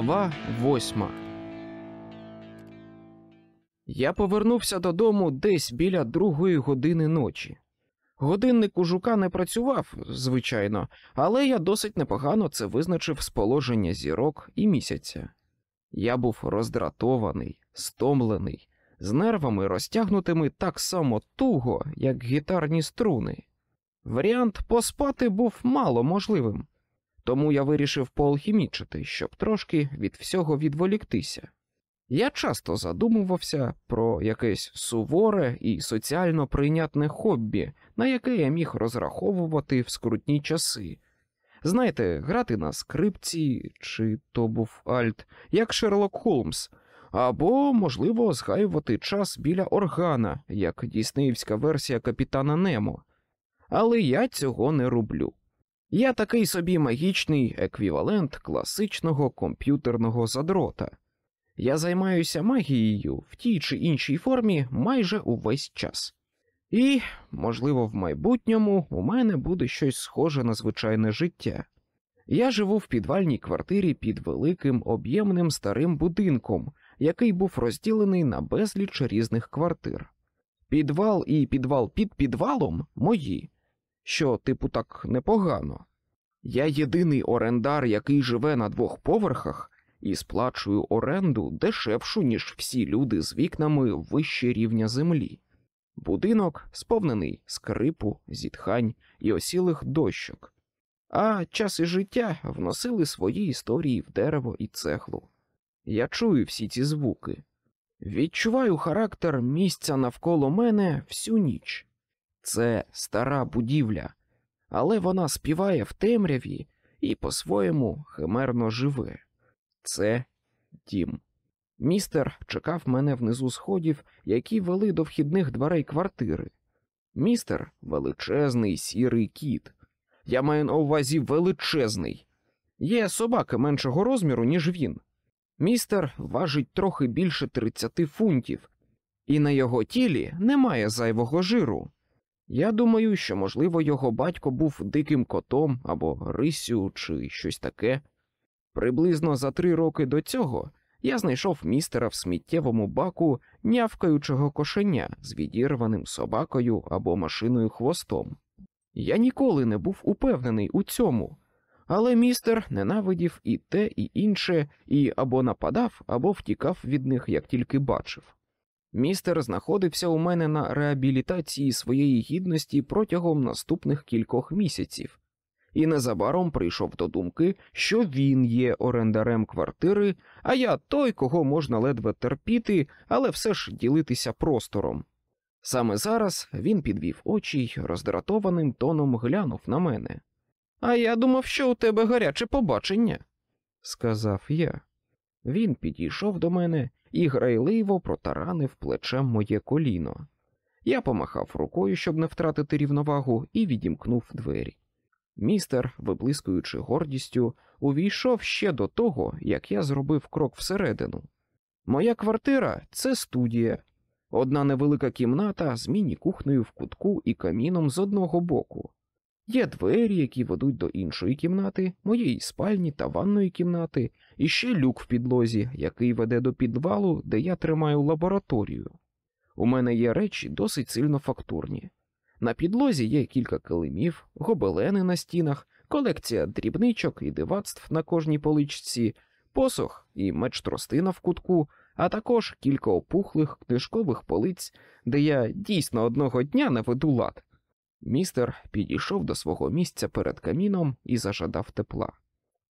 Глава восьма. Я повернувся додому десь біля другої години ночі. Годинник у жука не працював, звичайно, але я досить непогано це визначив з положення зірок і місяця. Я був роздратований, стомлений, з нервами розтягнутими так само туго, як гітарні струни. Варіант поспати був мало можливим тому я вирішив поалхімічити, щоб трошки від всього відволіктися. Я часто задумувався про якесь суворе і соціально прийнятне хобі, на яке я міг розраховувати в скрутні часи. Знаєте, грати на скрипці, чи то був Альт, як Шерлок Холмс, або, можливо, згаювати час біля органа, як діснеївська версія капітана Немо. Але я цього не роблю. Я такий собі магічний еквівалент класичного комп'ютерного задрота. Я займаюся магією в тій чи іншій формі майже увесь час. І, можливо, в майбутньому у мене буде щось схоже на звичайне життя. Я живу в підвальній квартирі під великим об'ємним старим будинком, який був розділений на безліч різних квартир. Підвал і підвал під підвалом мої що, типу, так непогано. Я єдиний орендар, який живе на двох поверхах, і сплачую оренду дешевшу, ніж всі люди з вікнами вище рівня землі. Будинок сповнений скрипу, зітхань і осілих дощок, а час і життя вносили свої історії в дерево і цеглу. Я чую всі ці звуки, відчуваю характер місця навколо мене всю ніч. Це стара будівля, але вона співає в темряві і по-своєму химерно живе. Це дім. Містер чекав мене внизу сходів, які вели до вхідних дверей квартири. Містер величезний сірий кіт. Я маю на увазі величезний. Є собака меншого розміру, ніж він. Містер важить трохи більше 30 фунтів, і на його тілі немає зайвого жиру. Я думаю, що, можливо, його батько був диким котом або рисю чи щось таке. Приблизно за три роки до цього я знайшов містера в сміттєвому баку нявкаючого кошеня з відірваним собакою або машиною хвостом. Я ніколи не був упевнений у цьому, але містер ненавидів і те, і інше, і або нападав, або втікав від них, як тільки бачив. Містер знаходився у мене на реабілітації своєї гідності протягом наступних кількох місяців, і незабаром прийшов до думки, що він є орендарем квартири, а я той, кого можна ледве терпіти, але все ж ділитися простором. Саме зараз він підвів очі й роздратованим тоном глянув на мене. А я думав, що у тебе гаряче побачення, сказав я. Він підійшов до мене і грайливо протаранив плечем моє коліно. Я помахав рукою, щоб не втратити рівновагу, і відімкнув двері. Містер, виблискуючи гордістю, увійшов ще до того, як я зробив крок всередину. Моя квартира це студія, одна невелика кімната з міні-кухнею в кутку і каміном з одного боку. Є двері, які ведуть до іншої кімнати, моєї спальні та ванної кімнати, і ще люк в підлозі, який веде до підвалу, де я тримаю лабораторію. У мене є речі досить сильно фактурні. На підлозі є кілька килимів, гобелени на стінах, колекція дрібничок і дивацтв на кожній поличці, посох і меч тростина в кутку, а також кілька опухлих книжкових полиць, де я дійсно одного дня наведу лад. Містер підійшов до свого місця перед каміном і зажадав тепла.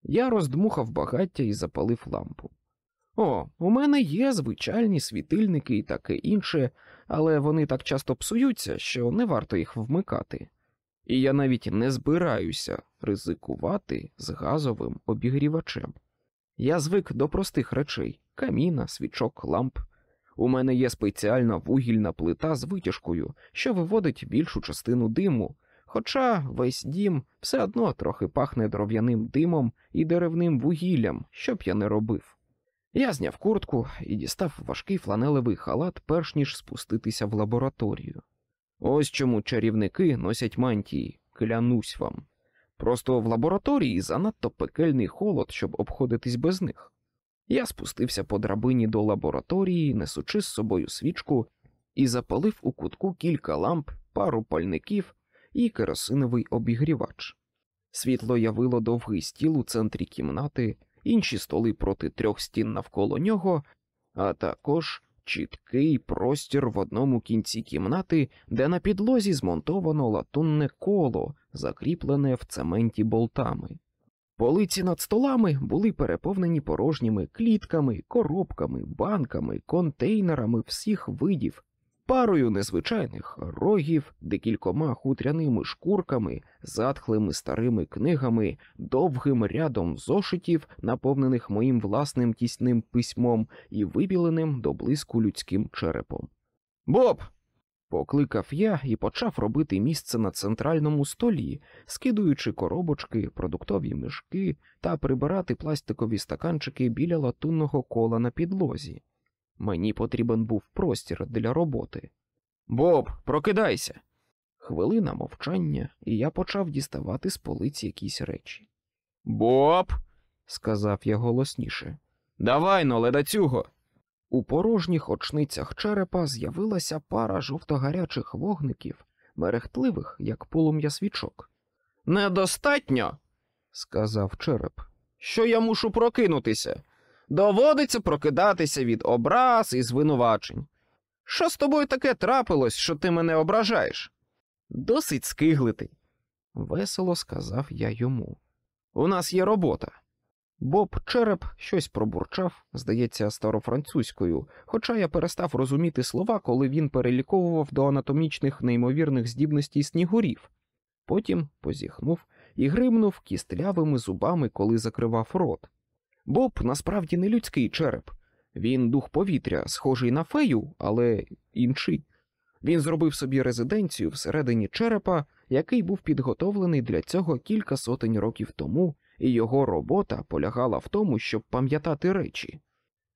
Я роздмухав багаття і запалив лампу. О, у мене є звичайні світильники і таке інше, але вони так часто псуються, що не варто їх вмикати. І я навіть не збираюся ризикувати з газовим обігрівачем. Я звик до простих речей каміна, свічок, ламп. У мене є спеціальна вугільна плита з витяжкою, що виводить більшу частину диму, хоча весь дім все одно трохи пахне дров'яним димом і деревним вугіллям, що б я не робив. Я зняв куртку і дістав важкий фланелевий халат, перш ніж спуститися в лабораторію. Ось чому чарівники носять мантії, клянусь вам. Просто в лабораторії занадто пекельний холод, щоб обходитись без них. Я спустився по драбині до лабораторії, несучи з собою свічку, і запалив у кутку кілька ламп, пару пальників і керосиновий обігрівач. Світло явило довгий стіл у центрі кімнати, інші столи проти трьох стін навколо нього, а також чіткий простір в одному кінці кімнати, де на підлозі змонтовано латунне коло, закріплене в цементі болтами. Полиці над столами були переповнені порожніми клітками, коробками, банками, контейнерами всіх видів, парою незвичайних рогів, декількома хутряними шкурками, затхлими старими книгами, довгим рядом зошитів, наповнених моїм власним тісним письмом і вибіленим до блиску людським черепом. Боб. Покликав я і почав робити місце на центральному столі, скидуючи коробочки, продуктові мішки та прибирати пластикові стаканчики біля латунного кола на підлозі. Мені потрібен був простір для роботи. Боб, прокидайся. Хвилина мовчання, і я почав діставати з полиці якісь речі. Боб, сказав я голосніше, давай но ледацюго. У порожніх очницях черепа з'явилася пара жовтогарячих вогників, мерехтливих, як полум'я свічок. Недостатньо, сказав череп, що я мушу прокинутися. Доводиться прокидатися від образ і звинувачень. Що з тобою таке трапилось, що ти мене ображаєш? Досить скиглити, весело сказав я йому. У нас є робота. Боб череп щось пробурчав, здається, старофранцузькою, хоча я перестав розуміти слова, коли він переліковував до анатомічних неймовірних здібностей снігурів. Потім позіхнув і гримнув кістлявими зубами, коли закривав рот. Боб насправді не людський череп. Він дух повітря, схожий на фею, але інший. Він зробив собі резиденцію всередині черепа, який був підготовлений для цього кілька сотень років тому, і його робота полягала в тому, щоб пам'ятати речі.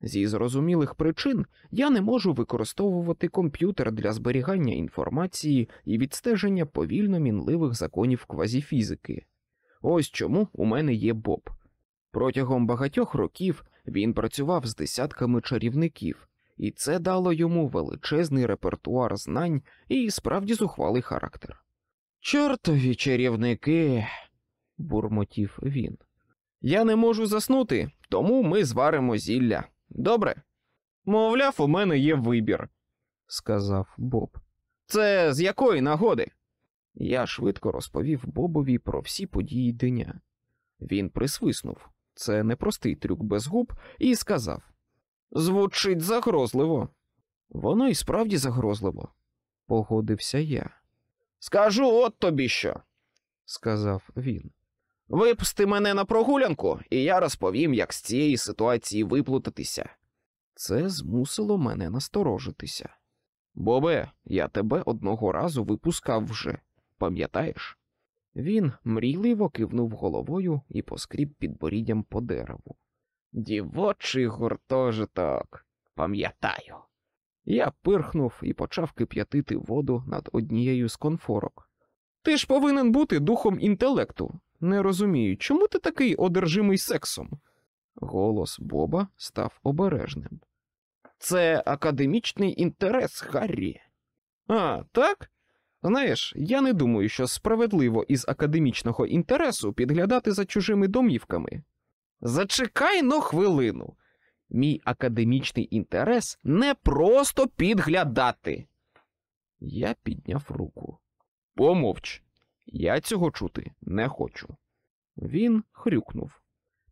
Зі зрозумілих причин я не можу використовувати комп'ютер для зберігання інформації і відстеження повільно мінливих законів квазіфізики. Ось чому у мене є Боб. Протягом багатьох років він працював з десятками чарівників, і це дало йому величезний репертуар знань і справді зухвалий характер. Чортові чарівники, бурмотів він. Я не можу заснути, тому ми зваримо зілля. Добре? Мовляв, у мене є вибір, сказав Боб. Це з якої нагоди? Я швидко розповів Бобові про всі події дня. Він присвиснув це непростий трюк без губ, і сказав Звучить загрозливо. Воно і справді загрозливо, погодився я. Скажу от тобі що, сказав він. Випусти мене на прогулянку, і я розповім, як з цієї ситуації виплутатися. Це змусило мене насторожитися. Бобе, я тебе одного разу випускав вже, пам'ятаєш? Він мрійливо кивнув головою і поскріб підборіддям по дереву. Дівочий гуртожиток, пам'ятаю. Я пирхнув і почав кип'ятити воду над однією з конфорок. Ти ж повинен бути духом інтелекту. Не розумію, чому ти такий одержимий сексом? Голос Боба став обережним. Це академічний інтерес, Гаррі. А, так? Знаєш, я не думаю, що справедливо із академічного інтересу підглядати за чужими домівками. Зачекай но хвилину. Мій академічний інтерес не просто підглядати. Я підняв руку. Помовч, я цього чути не хочу. Він хрюкнув.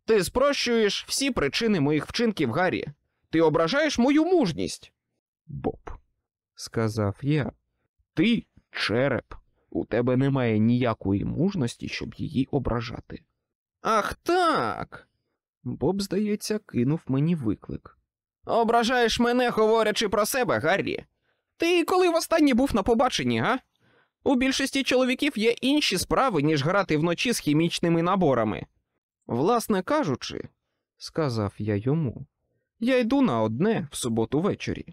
Ти спрощуєш всі причини моїх вчинків, Гаррі. Ти ображаєш мою мужність. Боб, сказав я, ти череп. У тебе немає ніякої мужності, щоб її ображати. Ах так. Боб, здається, кинув мені виклик. Ображаєш мене, говорячи про себе, Гаррі. Ти коли востаннє був на побаченні, га? У більшості чоловіків є інші справи, ніж грати вночі з хімічними наборами. Власне кажучи, сказав я йому, я йду на одне в суботу ввечері.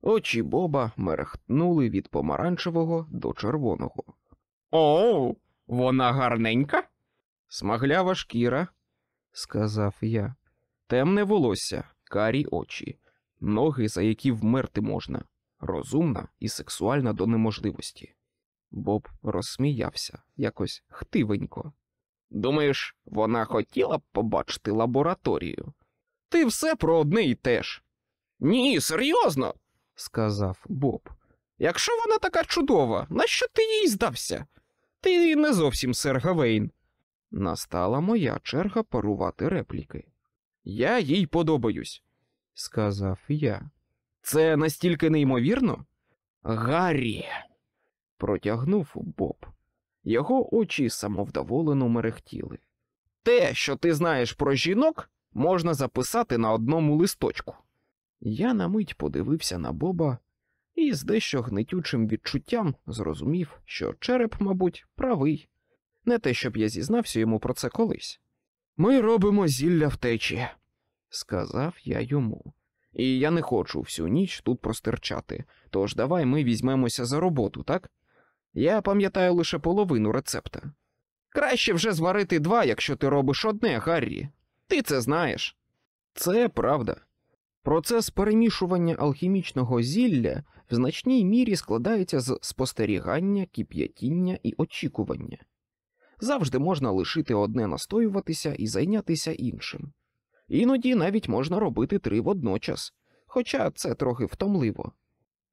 Очі Боба мерехтнули від помаранчевого до червоного. О, вона гарненька? Смаглява шкіра, сказав я. темне волосся, карі очі, ноги, за які вмерти можна, розумна і сексуальна до неможливості. Боб розсміявся якось хтивенько. Думаєш, вона хотіла б побачити лабораторію? Ти все про одне і те ж. Ні, серйозно, сказав Боб. Якщо вона така чудова, нащо ти їй здався? Ти не зовсім сер Гавейн. Настала моя черга парувати репліки. Я їй подобаюсь, сказав я. Це настільки неймовірно? Гаррі. протягнув Боб. Його очі самовдоволено мерехтіли. Те, що ти знаєш про жінок, можна записати на одному листочку. Я на мить подивився на Боба і з дещо гнетючим відчуттям зрозумів, що череп, мабуть, правий. Не те, щоб я зізнався йому про це колись. Ми робимо зілля втечі, сказав я йому. І я не хочу всю ніч тут простирчати, тож давай ми візьмемося за роботу, так? Я пам'ятаю лише половину рецепта. Краще вже зварити два, якщо ти робиш одне, Гаррі. Ти це знаєш. Це правда. Процес перемішування алхімічного зілля в значній мірі складається з спостерігання, кип'ятіння і очікування. Завжди можна лишити одне настоюватися і зайнятися іншим. Іноді навіть можна робити три водночас, хоча це трохи втомливо.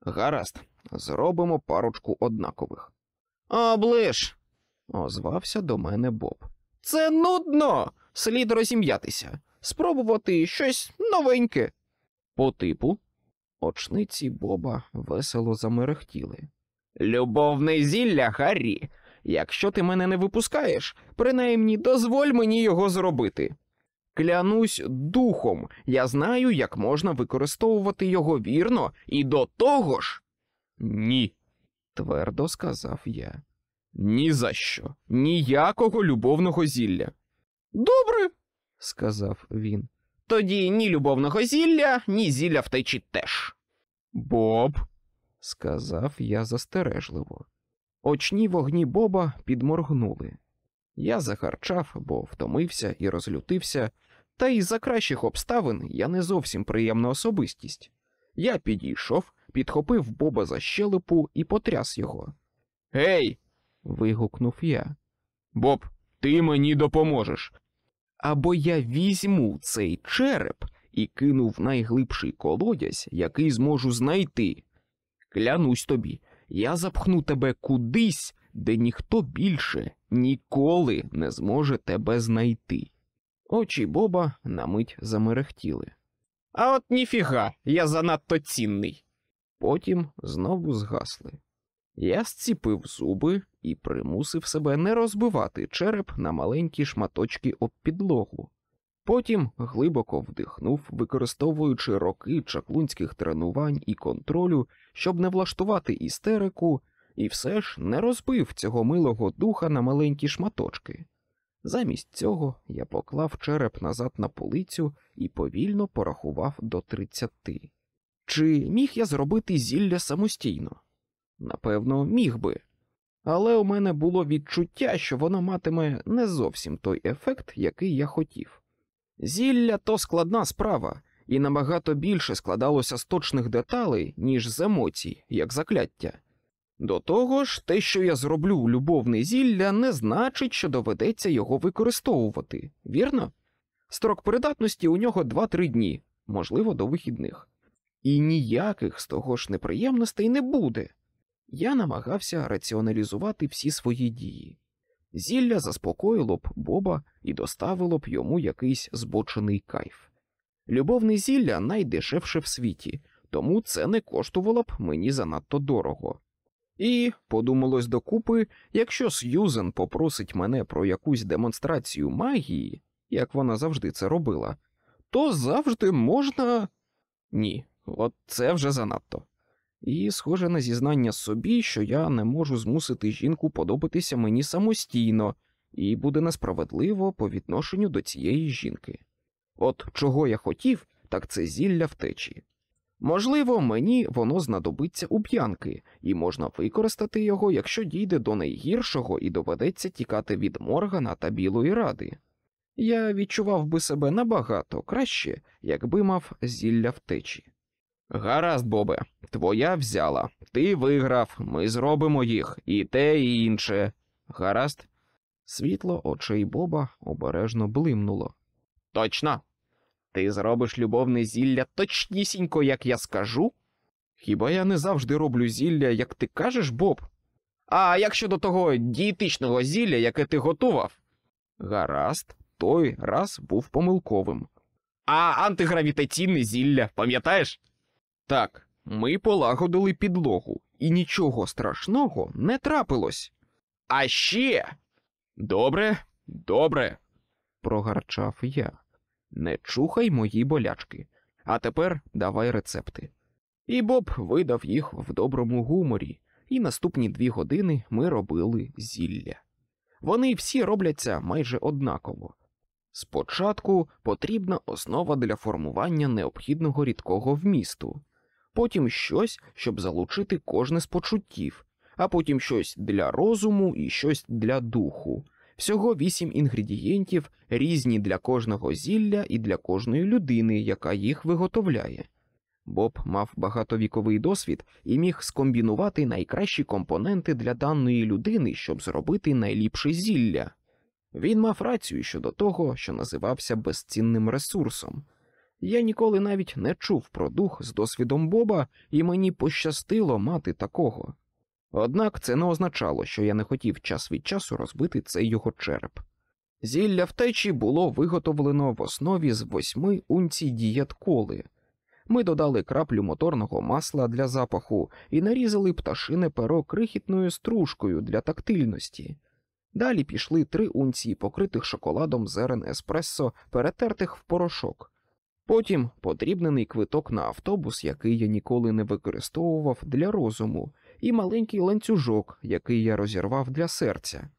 Гаразд, зробимо парочку однакових. Оближ, озвався до мене Боб. Це нудно. Слід розім'ятися, спробувати щось новеньке. По типу, очниці Боба весело замерехтіли. Любовне зілля, Гаррі. Якщо ти мене не випускаєш, принаймні дозволь мені його зробити. Клянусь духом, я знаю, як можна використовувати його вірно, і до того ж. Ні, твердо сказав я. Ні за що, ніякого любовного зілля. Добре, сказав він. Тоді ні любовного зілля, ні зілля втечі теж. Боб, сказав я застережливо. Очні вогні Боба підморгнули. Я захарчав, бо втомився і розлютився, та й за кращих обставин я не зовсім приємна особистість. Я підійшов, підхопив Боба за щелепу і потряс його. Гей. вигукнув я. Боб, ти мені допоможеш. Або я візьму цей череп і кину в найглибший колодязь, який зможу знайти. Клянусь тобі, я запхну тебе кудись, де ніхто більше ніколи не зможе тебе знайти. Очі Боба на мить замерехтіли. А от ніфіга, я занадто цінний. Потім знову згасли. Я зціпив зуби і примусив себе не розбивати череп на маленькі шматочки об підлогу. Потім глибоко вдихнув, використовуючи роки чаклунських тренувань і контролю, щоб не влаштувати істерику, і все ж не розбив цього милого духа на маленькі шматочки. Замість цього я поклав череп назад на полицю і повільно порахував до тридцяти. Чи міг я зробити зілля самостійно? Напевно, міг би. Але у мене було відчуття, що воно матиме не зовсім той ефект, який я хотів. Зілля то складна справа, і набагато більше складалося з точних деталей, ніж з емоцій, як закляття. До того ж, те, що я зроблю любовне зілля, не значить, що доведеться його використовувати, вірно? Строк придатності у нього 2-3 дні, можливо, до вихідних. І ніяких з того ж неприємностей не буде. Я намагався раціоналізувати всі свої дії. Зілля заспокоїло б Боба і доставило б йому якийсь збочений кайф. Любовне зілля найдешевше в світі, тому це не коштувало б мені занадто дорого. І, подумалось докупи, якщо Сьюзен попросить мене про якусь демонстрацію магії, як вона завжди це робила, то завжди можна. Ні, от це вже занадто. І схоже на зізнання собі, що я не можу змусити жінку подобатися мені самостійно, і буде несправедливо по відношенню до цієї жінки. От чого я хотів, так це зілля втечі. Можливо, мені воно знадобиться у п'янки, і можна використати його, якщо дійде до найгіршого і доведеться тікати від Моргана та Білої Ради. Я відчував би себе набагато краще, якби мав зілля втечі. Гаразд, Бобе, твоя взяла. Ти виграв, ми зробимо їх, і те, і інше. Гаразд. Світло очей Боба обережно блимнуло. Точно. Ти зробиш любовне зілля точнісінько, як я скажу? Хіба я не завжди роблю зілля, як ти кажеш, Боб? А як щодо того дієтичного зілля, яке ти готував? Гаразд, той раз був помилковим. А антигравітаційне зілля, пам'ятаєш? Так, ми полагодили підлогу, і нічого страшного не трапилось. А ще. Добре, добре, прогарчав я. Не чухай мої болячки. А тепер давай рецепти. І Боб видав їх в доброму гуморі, і наступні дві години ми робили зілля. Вони всі робляться майже однаково. Спочатку потрібна основа для формування необхідного рідкого вмісту, потім щось, щоб залучити кожне з почуттів, а потім щось для розуму і щось для духу. Всього вісім інгредієнтів, різні для кожного зілля і для кожної людини, яка їх виготовляє. Боб мав багатовіковий досвід і міг скомбінувати найкращі компоненти для даної людини, щоб зробити найліпше зілля. Він мав рацію щодо того, що називався безцінним ресурсом. Я ніколи навіть не чув про дух з досвідом Боба, і мені пощастило мати такого. Однак це не означало, що я не хотів час від часу розбити цей його череп. Зілля втечі було виготовлено в основі з восьми унцій дієт. Ми додали краплю моторного масла для запаху і нарізали пташине перо крихітною стружкою для тактильності. Далі пішли три унції покритих шоколадом зерен еспресо, перетертих в порошок. Потім подрібнений квиток на автобус, який я ніколи не використовував для розуму, і маленький ланцюжок, який я розірвав для серця.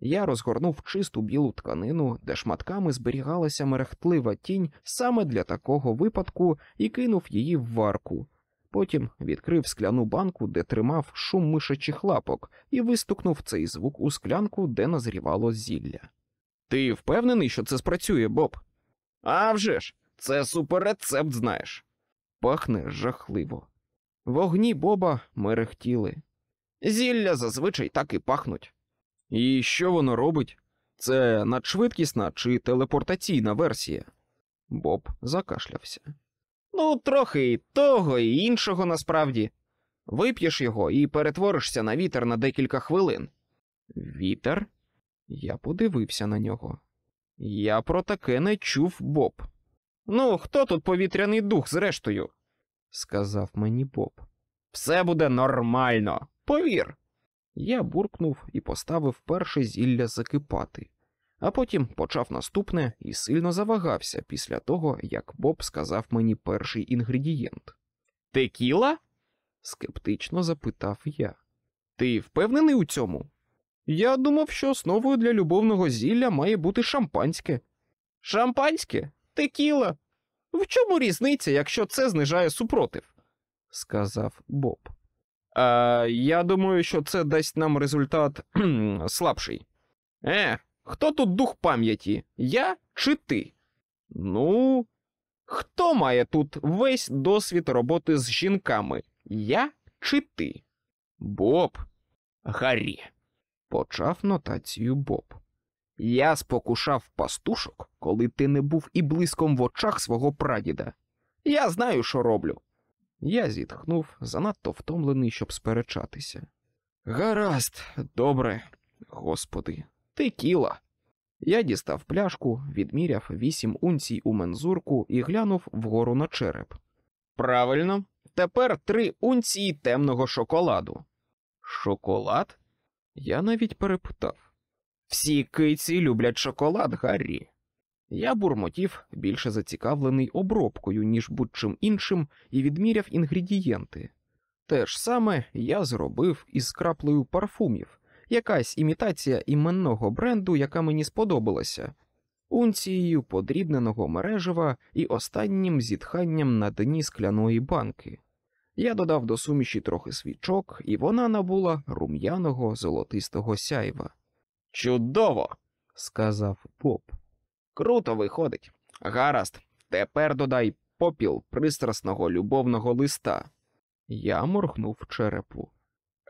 Я розгорнув чисту білу тканину, де шматками зберігалася мерехтлива тінь саме для такого випадку, і кинув її в варку. Потім відкрив скляну банку, де тримав шум мишачих лапок, і вистукнув цей звук у склянку, де назрівало зілля. Ти впевнений, що це спрацює, Боб? «А вже ж, це суперрецепт, знаєш. Пахне жахливо. Вогні Боба мерехтіли. Зілля зазвичай так і пахнуть. І що воно робить? Це надшвидкісна чи телепортаційна версія? Боб закашлявся. Ну, трохи і того, і іншого насправді. Вип'єш його і перетворишся на вітер на декілька хвилин. Вітер? Я подивився на нього. Я про таке не чув Боб. Ну, хто тут повітряний дух, зрештою? сказав мені Боб. Все буде нормально, повір. Я буркнув і поставив перше зілля закипати, а потім почав наступне і сильно завагався після того, як Боб сказав мені перший інгредієнт. Текіла? скептично запитав я. Ти впевнений у цьому? Я думав, що основою для любовного зілля має бути шампанське. Шампанське? Текіла. В чому різниця, якщо це знижає супротив? сказав Боб. А, Я думаю, що це дасть нам результат слабший. Е, хто тут дух пам'яті? Я чи ти? Ну, хто має тут весь досвід роботи з жінками? Я чи ти? Боб. Гаррі. Почав нотацію Боб. Я спокушав пастушок, коли ти не був і блиском в очах свого прадіда. Я знаю, що роблю. Я зітхнув, занадто втомлений, щоб сперечатися. Гаразд, добре, господи, ти кіла. Я дістав пляшку, відміряв вісім унцій у мензурку і глянув вгору на череп. Правильно, тепер три унції темного шоколаду. Шоколад? Я навіть перепитав. Всі киці люблять шоколад, Гаррі. Я бурмотів, більше зацікавлений обробкою, ніж будь-чим іншим, і відміряв інгредієнти. Те ж саме я зробив із краплею парфумів, якась імітація іменного бренду, яка мені сподобалася, унцією подрібненого мережева і останнім зітханням на дні скляної банки. Я додав до суміші трохи свічок, і вона набула рум'яного золотистого сяйва. Чудово! сказав Боб. Круто виходить. Гаразд, тепер додай попіл пристрасного любовного листа. Я моргнув черепу.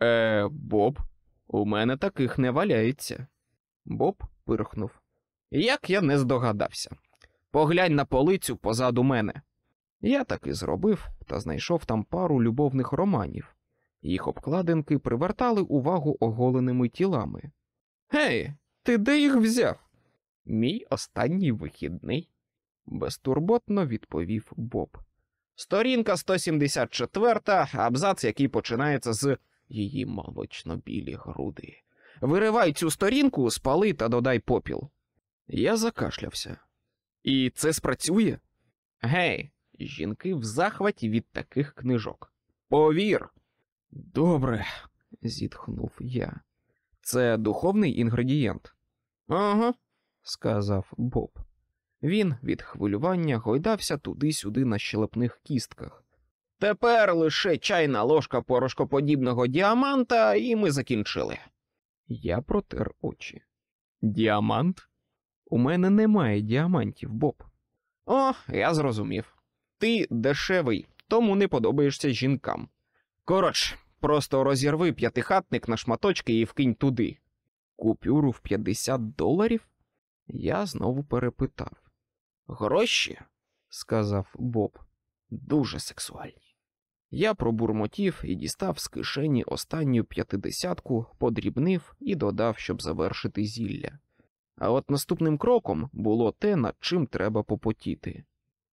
Е, Боб, у мене таких не валяється. Боб пирхнув. Як я не здогадався. Поглянь на полицю позаду мене. Я так і зробив та знайшов там пару любовних романів. Їх обкладинки привертали увагу оголеними тілами. Гей, ти де їх взяв? Мій останній вихідний, безтурботно відповів Боб. Сторінка 174, абзац, який починається з її молочно-білі груди. Виривай цю сторінку, спали та додай попіл. Я закашлявся. І це спрацює? Гей, жінки в захваті від таких книжок. Повір. Добре, зітхнув я. Це духовний інгредієнт. Ага, сказав Боб. Він від хвилювання гойдався туди-сюди на щелепних кістках. Тепер лише чайна ложка порошкоподібного діаманта, і ми закінчили. Я протер очі. Діамант? У мене немає діамантів, Боб. О, я зрозумів. Ти дешевий, тому не подобаєшся жінкам. Коротше, просто розірви п'ятихатник на шматочки і вкинь туди. Купюру в 50 доларів? Я знову перепитав. Гроші, сказав Боб, дуже сексуальні. Я пробурмотів і дістав з кишені останню п'ятидесятку, подрібнив і додав, щоб завершити зілля. А от наступним кроком було те, над чим треба попотіти.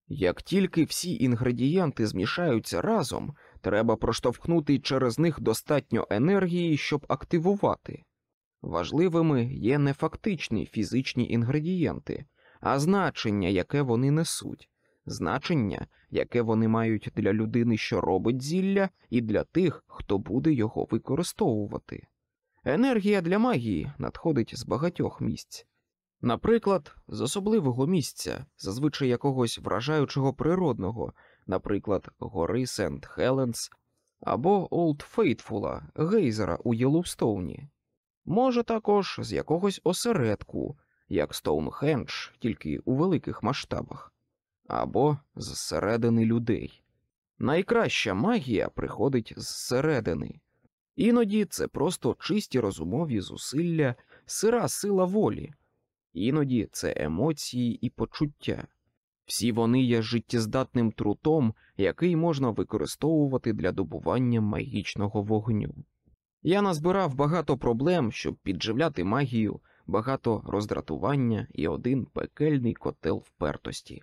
Як тільки всі інгредієнти змішаються разом, треба проштовхнути через них достатньо енергії, щоб активувати. Важливими є не фактичні фізичні інгредієнти, а значення, яке вони несуть, значення, яке вони мають для людини, що робить зілля, і для тих, хто буде його використовувати. Енергія для магії надходить з багатьох місць. Наприклад, з особливого місця, зазвичай якогось вражаючого природного, наприклад, гори Сент Хеленс або Олд Фейтфула, гейзера у Єловстоуні. Може також з якогось осередку, як Стоунхендж, тільки у великих масштабах, або з середини людей. Найкраща магія приходить зсередини. Іноді це просто чисті розумові зусилля, сира сила волі, іноді це емоції і почуття. Всі вони є життєздатним трутом, який можна використовувати для добування магічного вогню. Я назбирав багато проблем, щоб підживляти магію, багато роздратування і один пекельний котел впертості.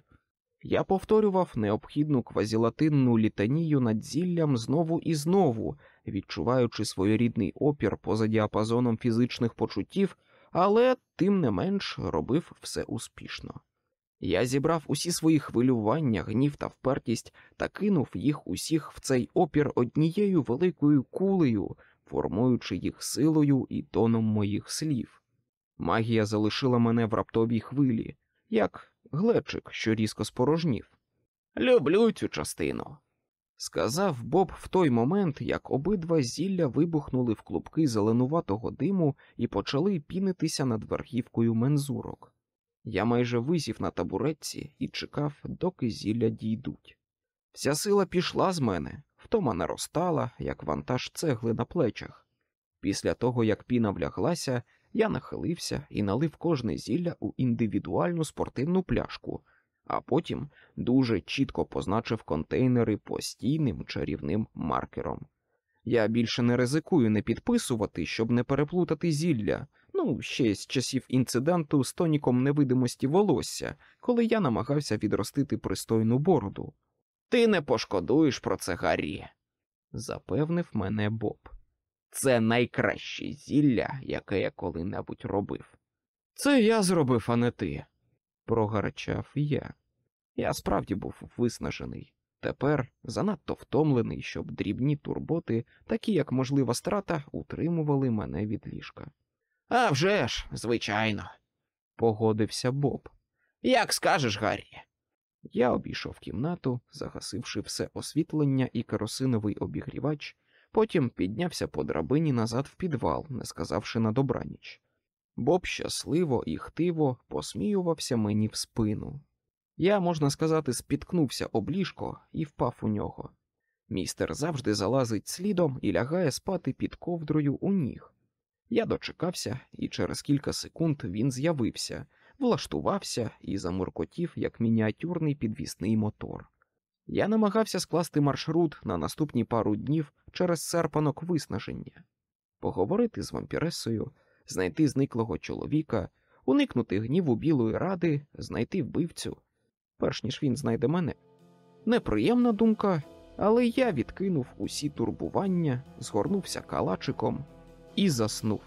Я повторював необхідну квазілатинну літанію над зіллям знову і знову, відчуваючи своєрідний опір поза діапазоном фізичних почуттів, але тим не менш робив все успішно. Я зібрав усі свої хвилювання, гнів та впертість та кинув їх усіх в цей опір однією великою кулею, формуючи їх силою і тоном моїх слів. Магія залишила мене в раптовій хвилі, як глечик, що різко спорожнів. Люблю цю частину, сказав Боб в той момент, як обидва зілля вибухнули в клубки зеленуватого диму і почали пінитися над верхівкою мензурок. Я майже висів на табуретці і чекав, доки зілля дійдуть. Вся сила пішла з мене, втома наростала, як вантаж цегли на плечах. Після того, як піна вляглася, я нахилився і налив кожне зілля у індивідуальну спортивну пляшку, а потім дуже чітко позначив контейнери постійним чарівним маркером. Я більше не ризикую не підписувати, щоб не переплутати зілля, ну, ще з часів інциденту з тоніком невидимості волосся, коли я намагався відростити пристойну бороду. Ти не пошкодуєш про це, Гаррі, запевнив мене Боб. Це найкраще зілля, яке я коли-небудь робив. Це я зробив, а не ти, прогарчав я. Я справді був виснажений. Тепер занадто втомлений, щоб дрібні турботи, такі як можлива страта, утримували мене від ліжка. «А вже ж, звичайно, погодився Боб. Як скажеш, Гаррі. Я обійшов кімнату, загасивши все освітлення і керосиновий обігрівач, потім піднявся по драбині назад в підвал, не сказавши на добраніч. Боб щасливо і хтиво посміювався мені в спину. Я, можна сказати, спіткнувся об ліжко і впав у нього. Містер завжди залазить слідом і лягає спати під ковдрою у ніг. Я дочекався, і через кілька секунд він з'явився, влаштувався і замуркотів, як мініатюрний підвісний мотор. Я намагався скласти маршрут на наступні пару днів через серпанок виснаження, поговорити з вампіресою, знайти зниклого чоловіка, уникнути гніву білої ради, знайти вбивцю, перш ніж він знайде мене. Неприємна думка, але я відкинув усі турбування, згорнувся калачиком і заснув.